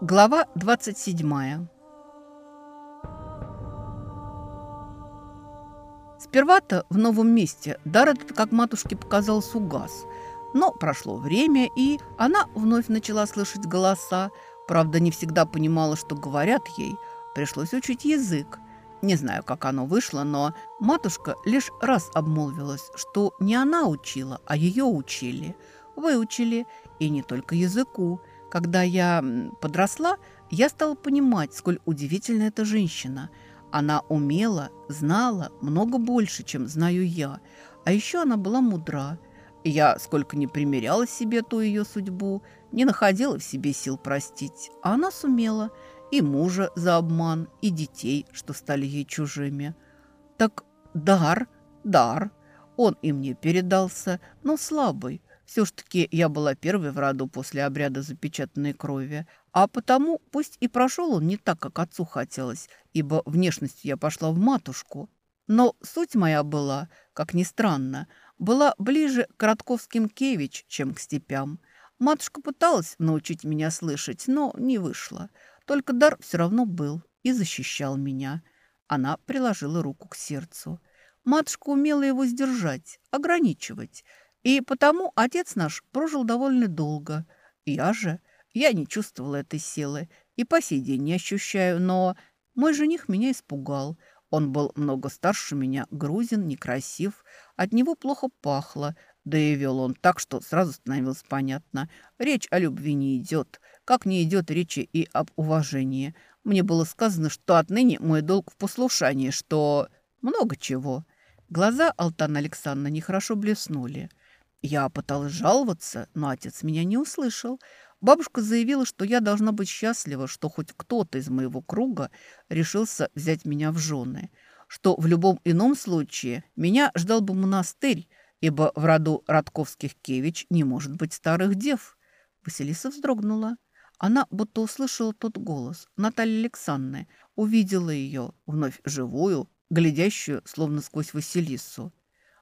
Глава 27 Сперва-то в новом месте дар этот, как матушке показалось, угас. Но прошло время, и она вновь начала слышать голоса. Правда, не всегда понимала, что говорят ей. Пришлось учить язык. Не знаю, как оно вышло, но матушка лишь раз обмолвилась, что не она учила, а ее учили. Выучили, и не только языку – когда я подросла, я стала понимать, сколь удивительна эта женщина. Она умела, знала много больше, чем знаю я. А еще она была мудра. Я, сколько не примеряла себе ту ее судьбу, не находила в себе сил простить. А она сумела. И мужа за обман, и детей, что стали ей чужими. Так дар, дар. Он и мне передался, но слабый. Все ж таки я была первой в роду после обряда запечатанной крови, а потому пусть и прошел он не так, как отцу хотелось, ибо внешностью я пошла в матушку. Но суть моя была, как ни странно, была ближе к Ротковским Кевич, чем к степям. Матушка пыталась научить меня слышать, но не вышло. Только дар все равно был и защищал меня. Она приложила руку к сердцу. Матушка умела его сдержать, ограничивать – и потому отец наш прожил довольно долго. Я же, я не чувствовала этой силы и по сей день не ощущаю, но мой жених меня испугал. Он был много старше меня, грузин, некрасив, от него плохо пахло, да и вел он так, что сразу становилось понятно. Речь о любви не идет, как не идет речи и об уважении. Мне было сказано, что отныне мой долг в послушании, что много чего. Глаза Алтана Александровны нехорошо блеснули. Я пыталась жаловаться, но отец меня не услышал. Бабушка заявила, что я должна быть счастлива, что хоть кто-то из моего круга решился взять меня в жены, что в любом ином случае меня ждал бы монастырь, ибо в роду Радковских Кевич не может быть старых дев. Василиса вздрогнула. Она будто услышала тот голос Натальи Александры, увидела ее, вновь живую, глядящую, словно сквозь Василису.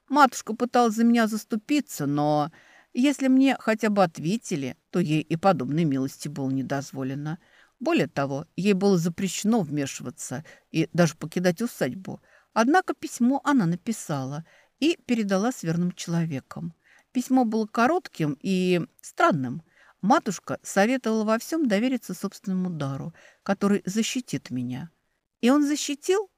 Матушка пыталась за меня заступиться, но если мне хотя бы ответили, то ей и подобной милости было недозволено. Более того, ей было запрещено вмешиваться и даже покидать усадьбу. Однако письмо она написала и передала с верным человеком. Письмо было коротким и странным. Матушка советовала во всем довериться собственному дару, который защитит меня. И он защитил?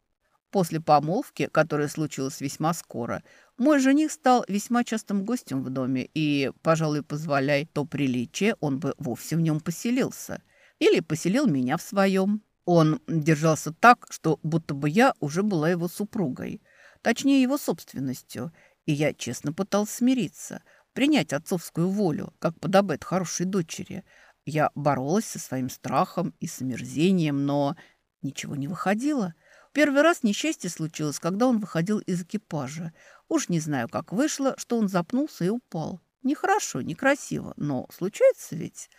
После помолвки, которая случилась весьма скоро, мой жених стал весьма частым гостем в доме, и, пожалуй, позволяй то приличие, он бы вовсе в нем поселился. Или поселил меня в своем. Он держался так, что будто бы я уже была его супругой, точнее, его собственностью, и я честно пытался смириться, принять отцовскую волю, как подобает хорошей дочери. Я боролась со своим страхом и с омерзением, но ничего не выходило – Первый раз несчастье случилось, когда он выходил из экипажа. Уж не знаю, как вышло, что он запнулся и упал. Нехорошо, некрасиво, но случается ведь.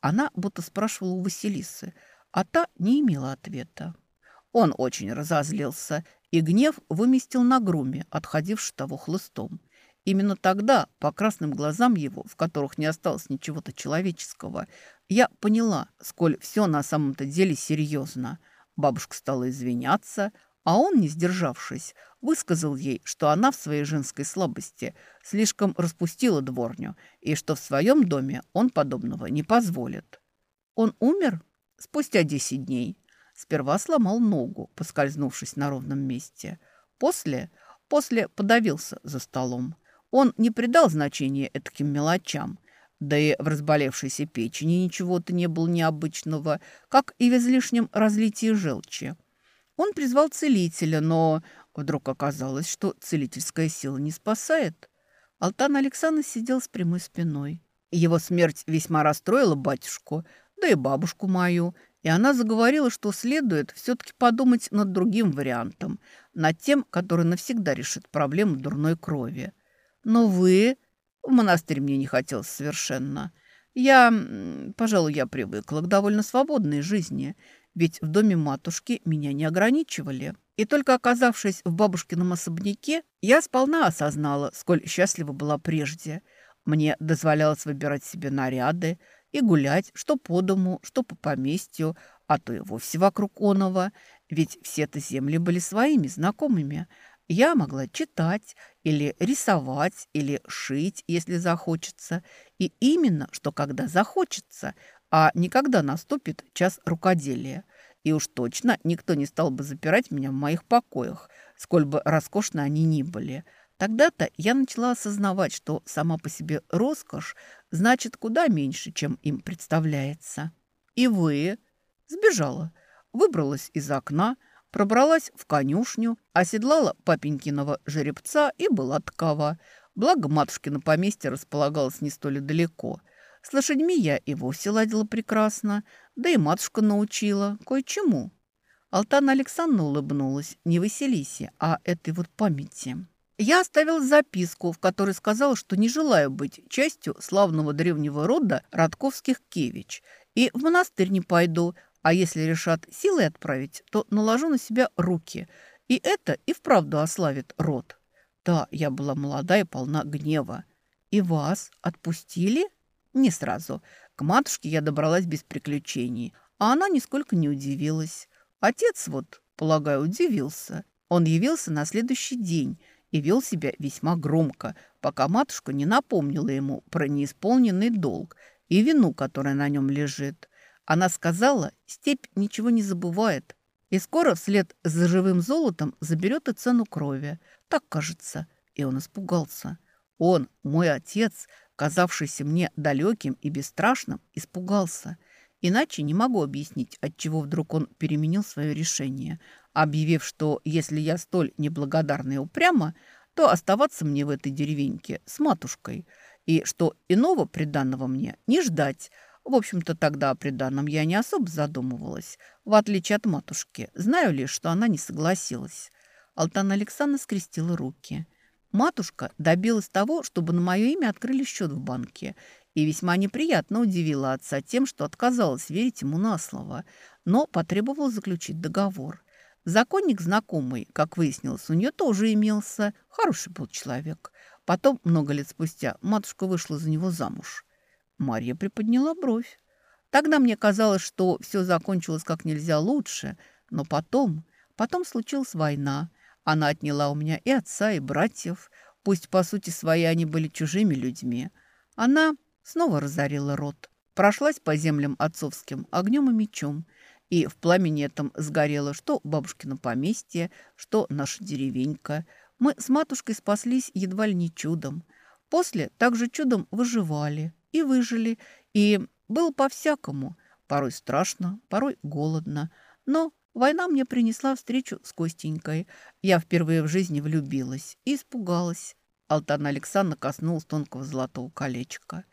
Она будто спрашивала у Василисы, а та не имела ответа. Он очень разозлился, и гнев выместил на груме, отходивший того хлыстом. Именно тогда, по красным глазам его, в которых не осталось ничего-то человеческого, я поняла, сколь все на самом-то деле серьезно – Бабушка стала извиняться, а он, не сдержавшись, высказал ей, что она в своей женской слабости слишком распустила дворню и что в своем доме он подобного не позволит. Он умер спустя десять дней. Сперва сломал ногу, поскользнувшись на ровном месте. После, после подавился за столом. Он не придал значения этим мелочам, да и в разболевшейся печени ничего-то не было необычного, как и в излишнем разлитии желчи. Он призвал целителя, но вдруг оказалось, что целительская сила не спасает. Алтан Александр сидел с прямой спиной. Его смерть весьма расстроила батюшку, да и бабушку мою, и она заговорила, что следует все-таки подумать над другим вариантом, над тем, который навсегда решит проблему дурной крови. «Но вы...» В монастырь мне не хотелось совершенно. Я, пожалуй, я привыкла к довольно свободной жизни, ведь в доме матушки меня не ограничивали. И только оказавшись в бабушкином особняке, я сполна осознала, сколь счастлива была прежде. Мне дозволялось выбирать себе наряды, и гулять, что по дому, что по поместью, а то и вовсе вокруг оного, ведь все-то земли были своими, знакомыми. Я могла читать или рисовать, или шить, если захочется, и именно, что когда захочется, а не когда наступит час рукоделия. И уж точно никто не стал бы запирать меня в моих покоях, сколь бы роскошны они ни были – Тогда-то я начала осознавать, что сама по себе роскошь значит куда меньше, чем им представляется. И вы сбежала, выбралась из окна, пробралась в конюшню, оседлала папенькиного жеребца и была такова. Благо матушкино поместье располагалось не столь далеко. С лошадьми я и вовсе ладила прекрасно, да и матушка научила кое-чему. Алтана Александровна улыбнулась не Василисе, а этой вот памяти. Я оставил записку, в которой сказал, что не желаю быть частью славного древнего рода Радковских Кевич и в монастырь не пойду, а если решат силой отправить, то наложу на себя руки, и это и вправду ославит род. Да, я была молода и полна гнева. И вас отпустили? Не сразу. К матушке я добралась без приключений, а она нисколько не удивилась. Отец вот, полагаю, удивился. Он явился на следующий день – и вел себя весьма громко, пока матушка не напомнила ему про неисполненный долг и вину, которая на нем лежит. Она сказала, степь ничего не забывает, и скоро вслед за живым золотом заберет и цену крови. Так кажется. И он испугался. Он, мой отец, казавшийся мне далеким и бесстрашным, испугался. Иначе не могу объяснить, отчего вдруг он переменил свое решение объявив, что если я столь неблагодарна и упряма, то оставаться мне в этой деревеньке с матушкой, и что иного приданного мне не ждать. В общем-то, тогда о приданном я не особо задумывалась, в отличие от матушки. Знаю лишь, что она не согласилась. Алтана Александровна скрестила руки. Матушка добилась того, чтобы на мое имя открыли счет в банке, и весьма неприятно удивила отца тем, что отказалась верить ему на слово, но потребовала заключить договор – Законник знакомый, как выяснилось, у нее тоже имелся. Хороший был человек. Потом, много лет спустя, матушка вышла за него замуж. Марья приподняла бровь. Тогда мне казалось, что все закончилось как нельзя лучше, но потом, потом случилась война. Она отняла у меня и отца, и братьев. Пусть, по сути своей, они были чужими людьми. Она снова разорила рот. Прошлась по землям отцовским огнем и мечом – и в пламени этом сгорело что бабушкино поместье, что наша деревенька. Мы с матушкой спаслись едва ли не чудом. После также чудом выживали и выжили, и было по-всякому. Порой страшно, порой голодно. Но война мне принесла встречу с Костенькой. Я впервые в жизни влюбилась и испугалась. Алтана Александровна коснулась тонкого золотого колечка.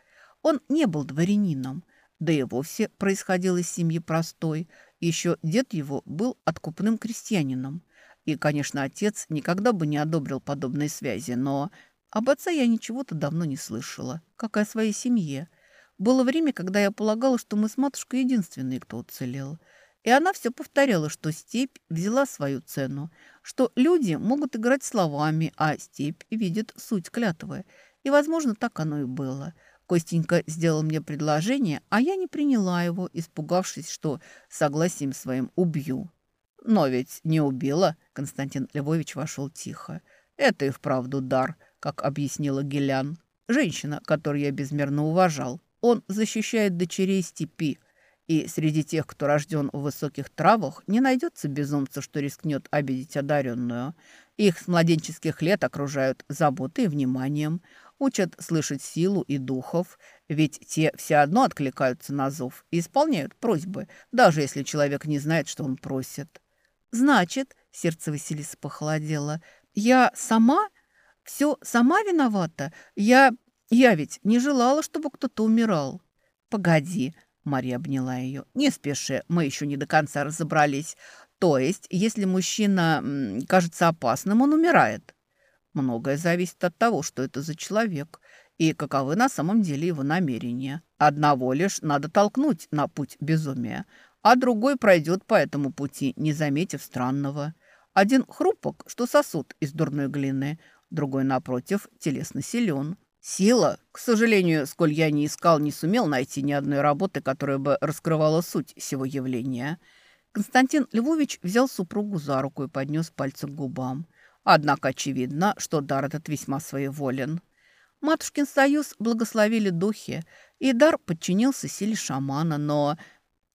Он не был дворянином, да и вовсе происходил из семьи простой – еще дед его был откупным крестьянином. И, конечно, отец никогда бы не одобрил подобной связи, но об отце я ничего-то давно не слышала, как и о своей семье. Было время, когда я полагала, что мы с матушкой единственные, кто уцелел. И она все повторяла, что степь взяла свою цену, что люди могут играть словами, а степь видит суть клятвы. И, возможно, так оно и было – Костенька сделал мне предложение, а я не приняла его, испугавшись, что согласием своим убью. Но ведь не убила, Константин Львович вошел тихо. Это и вправду дар, как объяснила Гелян. Женщина, которую я безмерно уважал. Он защищает дочерей степи. И среди тех, кто рожден в высоких травах, не найдется безумца, что рискнет обидеть одаренную. Их с младенческих лет окружают заботой и вниманием – Учат слышать силу и духов, ведь те все одно откликаются на зов и исполняют просьбы, даже если человек не знает, что он просит. «Значит, — сердце Василисы похолодело, — я сама? Все сама виновата? Я... я ведь не желала, чтобы кто-то умирал». «Погоди», — Мария обняла ее, — «не спеши, мы еще не до конца разобрались. То есть, если мужчина кажется опасным, он умирает?» Многое зависит от того, что это за человек и каковы на самом деле его намерения. Одного лишь надо толкнуть на путь безумия, а другой пройдет по этому пути, не заметив странного. Один хрупок, что сосуд из дурной глины, другой, напротив, телесно силен. Сила, к сожалению, сколь я не искал, не сумел найти ни одной работы, которая бы раскрывала суть всего явления. Константин Львович взял супругу за руку и поднес пальцы к губам. Однако очевидно, что дар этот весьма своеволен. Матушкин союз благословили духи, и дар подчинился силе шамана, но,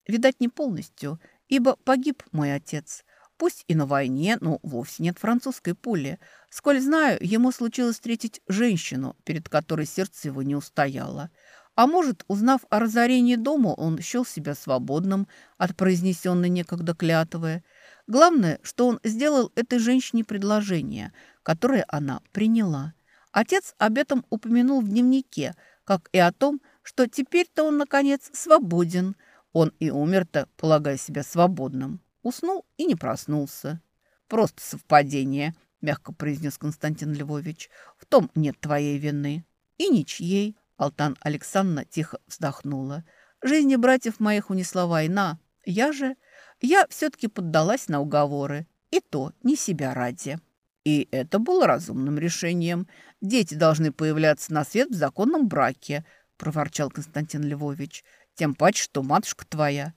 видать, не полностью, ибо погиб мой отец. Пусть и на войне, но вовсе нет французской пули. Сколь знаю, ему случилось встретить женщину, перед которой сердце его не устояло. А может, узнав о разорении дома, он счел себя свободным от произнесенной некогда клятвы. Главное, что он сделал этой женщине предложение, которое она приняла. Отец об этом упомянул в дневнике, как и о том, что теперь-то он, наконец, свободен. Он и умер-то, полагая себя свободным. Уснул и не проснулся. «Просто совпадение», – мягко произнес Константин Львович. «В том нет твоей вины». «И ничьей», – Алтан Александровна тихо вздохнула. «Жизни братьев моих унесла война. Я же... Я все-таки поддалась на уговоры. И то не себя ради». И это было разумным решением. Дети должны появляться на свет в законном браке, проворчал Константин Львович. Тем паче, что матушка твоя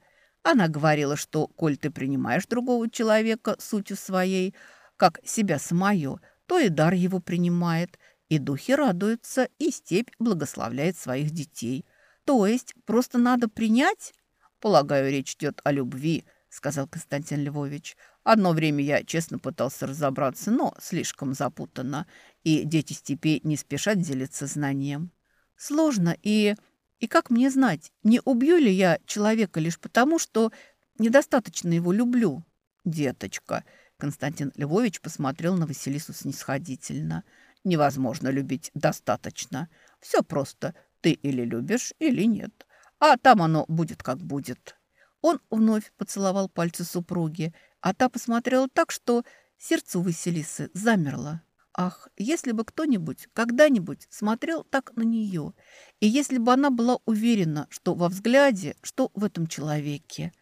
она говорила, что, коль ты принимаешь другого человека сутью своей, как себя самое, то и дар его принимает, и духи радуются, и степь благословляет своих детей. То есть просто надо принять? Полагаю, речь идет о любви, сказал Константин Львович. Одно время я честно пытался разобраться, но слишком запутанно, и дети степей не спешат делиться знанием. Сложно и и как мне знать, не убью ли я человека лишь потому, что недостаточно его люблю? Деточка, Константин Львович посмотрел на Василису снисходительно. Невозможно любить достаточно. Все просто. Ты или любишь, или нет. А там оно будет, как будет. Он вновь поцеловал пальцы супруги, а та посмотрела так, что сердце Василисы замерло. Ах, если бы кто-нибудь когда-нибудь смотрел так на нее, и если бы она была уверена, что во взгляде, что в этом человеке.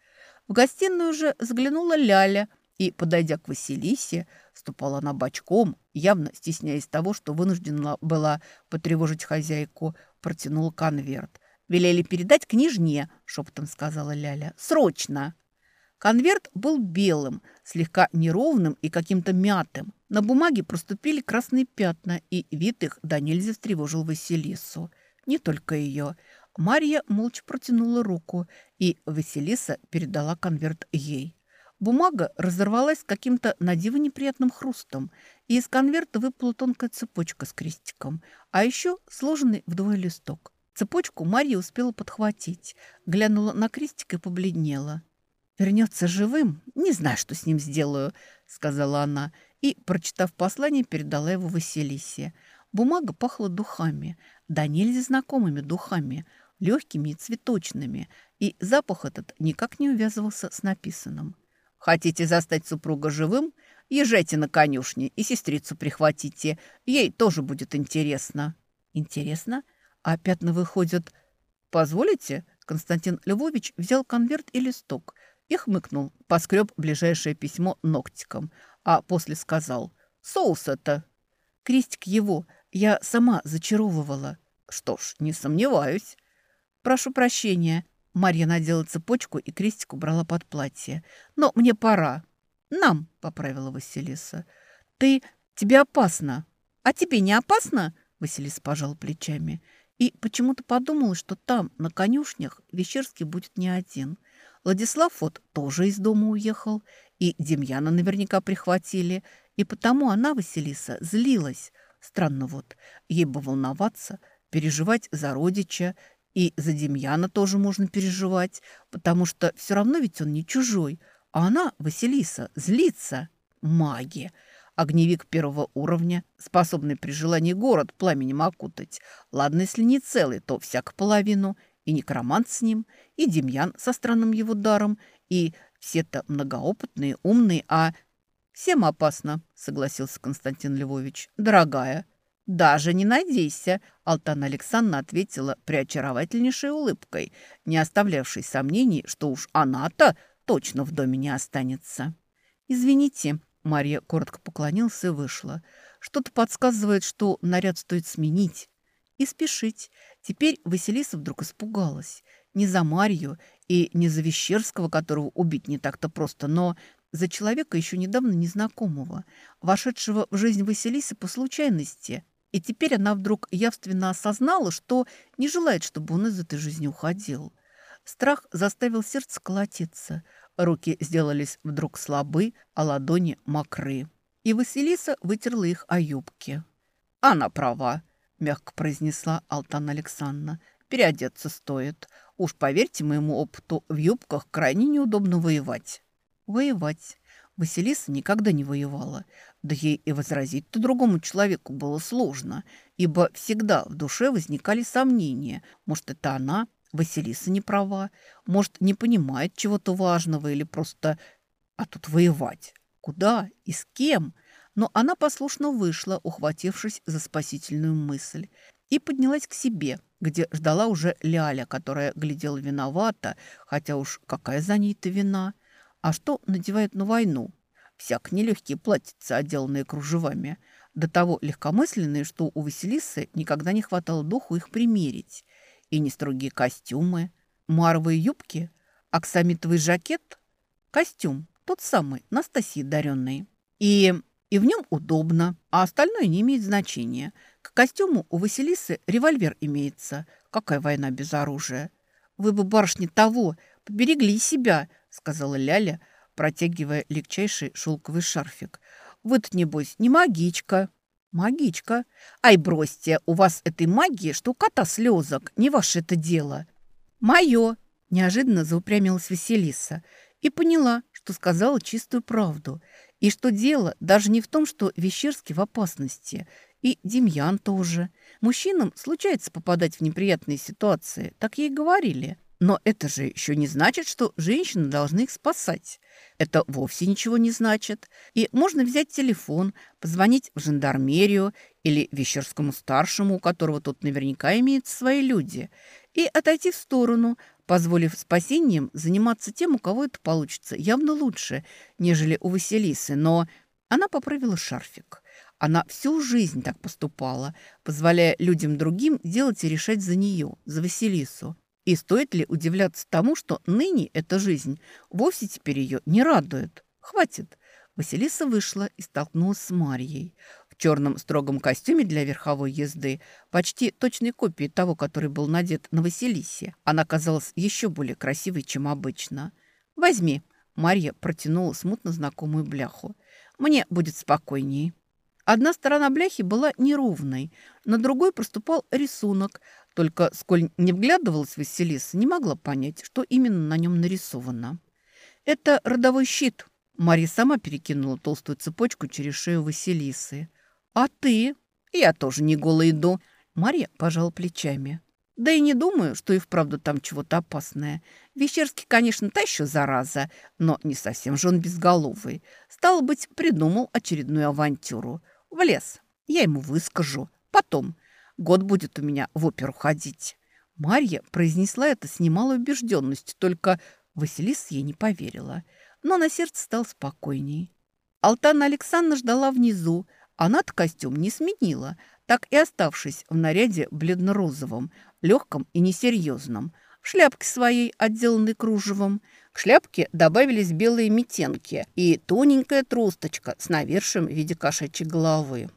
В гостиную же заглянула Ляля, и, подойдя к Василисе, ступала она бочком, явно стесняясь того, что вынуждена была потревожить хозяйку, протянула конверт. «Велели передать княжне», — шепотом сказала Ляля. «Срочно!» Конверт был белым, слегка неровным и каким-то мятым. На бумаге проступили красные пятна, и вид их до нельзя встревожил Василису. Не только ее. Марья молча протянула руку, и Василиса передала конверт ей. Бумага разорвалась каким-то надиво неприятным хрустом, и из конверта выпала тонкая цепочка с крестиком, а еще сложенный вдвое листок. Цепочку Марья успела подхватить, глянула на крестик и побледнела. «Вернется живым? Не знаю, что с ним сделаю», — сказала она, и, прочитав послание, передала его Василисе. Бумага пахла духами, да нельзя знакомыми духами, легкими и цветочными, и запах этот никак не увязывался с написанным. «Хотите застать супруга живым? Езжайте на конюшни и сестрицу прихватите. Ей тоже будет интересно». «Интересно? А пятна выходят...» «Позволите?» Константин Львович взял конверт и листок – и хмыкнул, поскреб ближайшее письмо ногтиком, а после сказал «Соус это». Крестик его я сама зачаровывала. Что ж, не сомневаюсь. Прошу прощения. Марья надела цепочку и крестик убрала под платье. Но мне пора. Нам, поправила Василиса. Ты... тебе опасно. А тебе не опасно? Василиса пожала плечами. И почему-то подумала, что там, на конюшнях, Вещерский будет не один. Владислав вот тоже из дома уехал, и Демьяна наверняка прихватили, и потому она, Василиса, злилась. Странно вот, ей бы волноваться, переживать за родича, и за Демьяна тоже можно переживать, потому что все равно ведь он не чужой, а она, Василиса, злится. Магия. Огневик первого уровня, способный при желании город пламенем окутать. Ладно, если не целый, то всяко половину – и некромант с ним, и Демьян со странным его даром, и все-то многоопытные, умные, а... «Всем опасно», — согласился Константин Львович. «Дорогая». «Даже не надейся», — Алтана Александровна ответила приочаровательнейшей улыбкой, не оставлявшей сомнений, что уж она-то точно в доме не останется. «Извините», — Марья коротко поклонилась и вышла. «Что-то подсказывает, что наряд стоит сменить». И спешить. Теперь Василиса вдруг испугалась. Не за Марью и не за Вещерского, которого убить не так-то просто, но за человека еще недавно незнакомого, вошедшего в жизнь Василисы по случайности. И теперь она вдруг явственно осознала, что не желает, чтобы он из этой жизни уходил. Страх заставил сердце колотиться. Руки сделались вдруг слабы, а ладони мокры. И Василиса вытерла их о юбки. «Она права», – мягко произнесла Алтана Александровна. «Переодеться стоит. Уж поверьте моему опыту, в юбках крайне неудобно воевать». «Воевать». Василиса никогда не воевала. Да ей и возразить-то другому человеку было сложно, ибо всегда в душе возникали сомнения. Может, это она, Василиса, не права, может, не понимает чего-то важного или просто... А тут воевать. Куда и с кем? Но она послушно вышла, ухватившись за спасительную мысль, и поднялась к себе, где ждала уже Ляля, которая глядела виновата, хотя уж какая за ней-то вина. А что надевает на войну? Всяк нелегкие платьица, отделанные кружевами. До того легкомысленные, что у Василисы никогда не хватало духу их примерить. И не строгие костюмы, маровые юбки, аксамитовый жакет. Костюм, тот самый, Настасии даренный. И, и в нем удобно, а остальное не имеет значения. К костюму у Василисы револьвер имеется. Какая война без оружия? Вы бы, барышни, того, поберегли себя, сказала Ляля, протягивая легчайший шелковый шарфик. «Вы-то, небось, не магичка». «Магичка? Ай, бросьте, у вас этой магии, что у слезок, не ваше это дело». «Мое!» – неожиданно заупрямилась Василиса и поняла, что сказала чистую правду, и что дело даже не в том, что Вещерский в опасности, и Демьян тоже. Мужчинам случается попадать в неприятные ситуации, так ей говорили – но это же еще не значит, что женщины должны их спасать. Это вовсе ничего не значит. И можно взять телефон, позвонить в жандармерию или Вещерскому старшему, у которого тут наверняка имеются свои люди, и отойти в сторону, позволив спасением заниматься тем, у кого это получится, явно лучше, нежели у Василисы. Но она поправила шарфик. Она всю жизнь так поступала, позволяя людям другим делать и решать за нее, за Василису. И стоит ли удивляться тому, что ныне эта жизнь вовсе теперь ее не радует? Хватит. Василиса вышла и столкнулась с Марьей. В черном строгом костюме для верховой езды, почти точной копии того, который был надет на Василисе. Она казалась еще более красивой, чем обычно. «Возьми». Марья протянула смутно знакомую бляху. «Мне будет спокойней». Одна сторона бляхи была неровной, на другой проступал рисунок, только, сколь не вглядывалась Василиса, не могла понять, что именно на нем нарисовано. «Это родовой щит». Мария сама перекинула толстую цепочку через шею Василисы. «А ты?» «Я тоже не голая иду». Мария пожала плечами. «Да и не думаю, что и вправду там чего-то опасное. Вещерский, конечно, та еще зараза, но не совсем же он безголовый. Стало быть, придумал очередную авантюру. В лес. Я ему выскажу. Потом. Год будет у меня в оперу ходить». Марья произнесла это с немалой убежденностью, только Василиса ей не поверила. Но на сердце стал спокойней. Алтана Александровна ждала внизу. Она-то костюм не сменила, так и оставшись в наряде бледно-розовом, легком и несерьезном, в шляпке своей, отделанной кружевом. К шляпке добавились белые метенки и тоненькая тросточка с навершием в виде кошачьей головы.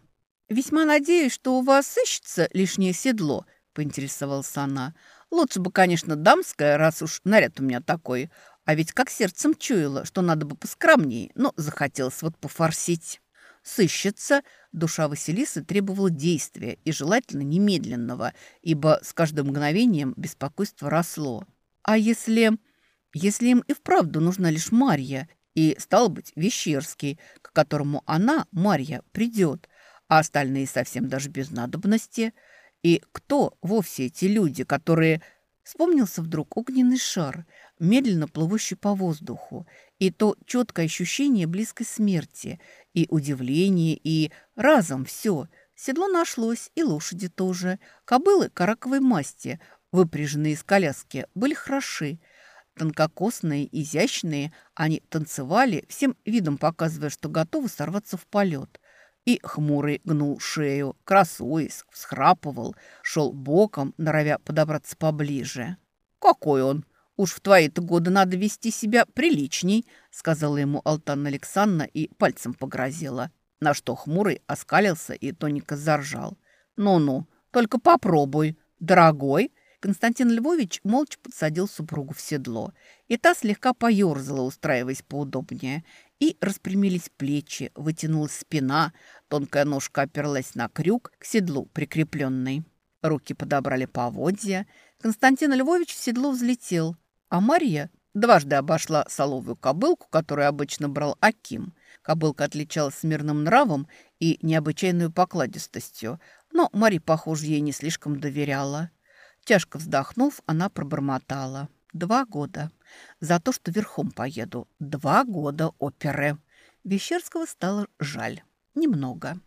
«Весьма надеюсь, что у вас сыщется лишнее седло», – поинтересовалась она. «Лучше бы, конечно, дамское, раз уж наряд у меня такой. А ведь как сердцем чуяла, что надо бы поскромнее, но захотелось вот пофорсить». «Сыщется», душа Василисы требовала действия и желательно немедленного, ибо с каждым мгновением беспокойство росло. «А если...» Если им и вправду нужна лишь Марья, и, стало быть, Вещерский, к которому она, Марья, придет, а остальные совсем даже без надобности. И кто вовсе эти люди, которые... Вспомнился вдруг огненный шар, медленно плывущий по воздуху, и то четкое ощущение близкой смерти, и удивление, и разом все. Седло нашлось, и лошади тоже. Кобылы караковой масти, выпряженные из коляски, были хороши. Тонкокосные, изящные, они танцевали, всем видом показывая, что готовы сорваться в полет – И хмурый гнул шею, красуясь, всхрапывал, шел боком, норовя подобраться поближе. «Какой он? Уж в твои-то годы надо вести себя приличней», сказала ему Алтанна Александровна и пальцем погрозила. На что хмурый оскалился и тоненько заржал. «Ну-ну, только попробуй, дорогой!» Константин Львович молча подсадил супругу в седло, и та слегка поерзала, устраиваясь поудобнее, и распрямились плечи, вытянулась спина, тонкая ножка оперлась на крюк к седлу прикрепленный. Руки подобрали поводья. Константин Львович в седло взлетел, а Марья дважды обошла соловую кобылку, которую обычно брал Аким. Кобылка отличалась смирным нравом и необычайной покладистостью, но Марья, похоже, ей не слишком доверяла. Тяжко вздохнув, она пробормотала. «Два года. За то, что верхом поеду. Два года оперы». Вещерского стало жаль. Немного.